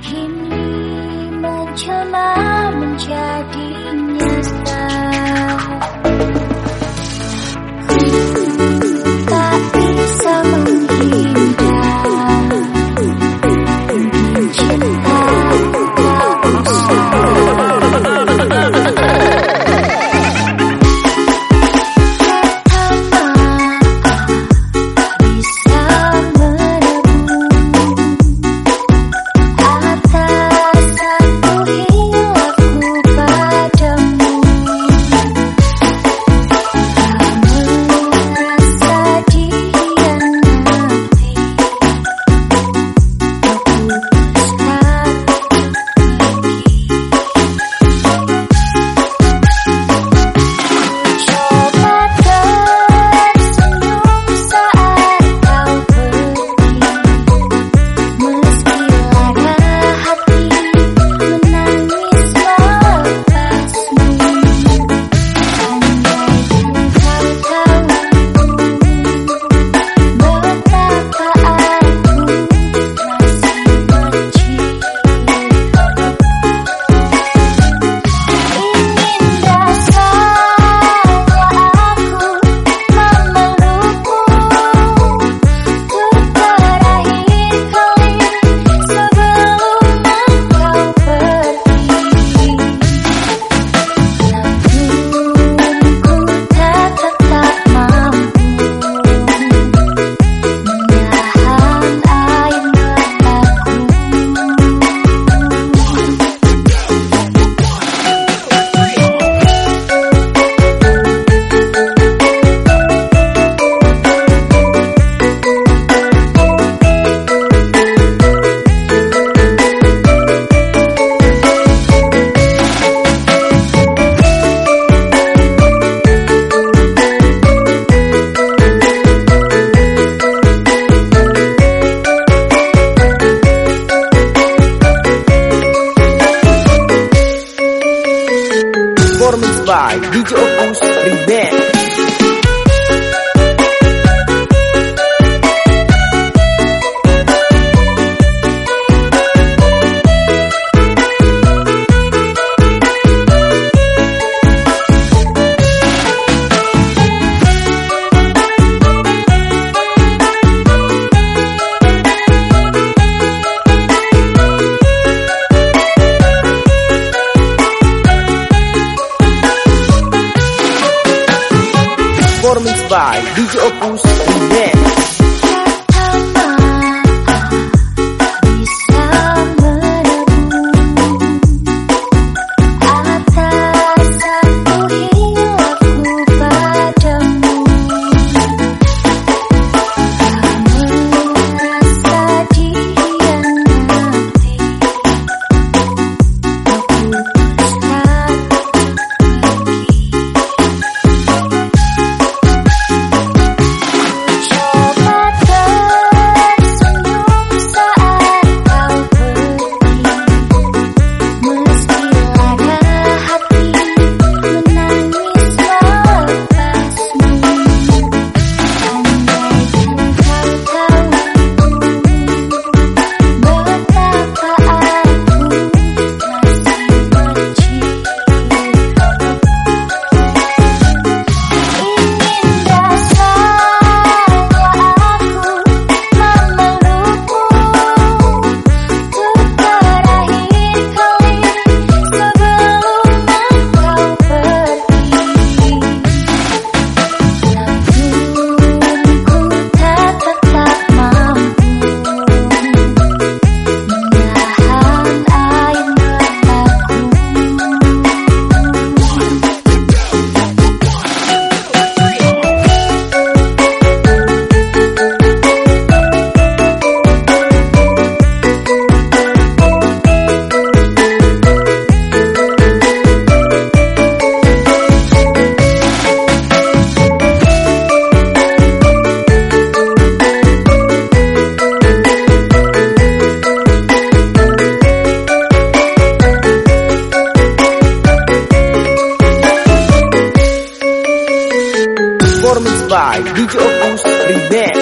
Kini mencoba menjadi by DJ Opus Remix performance by DJ Opus Dance. by DJ Opus Remix.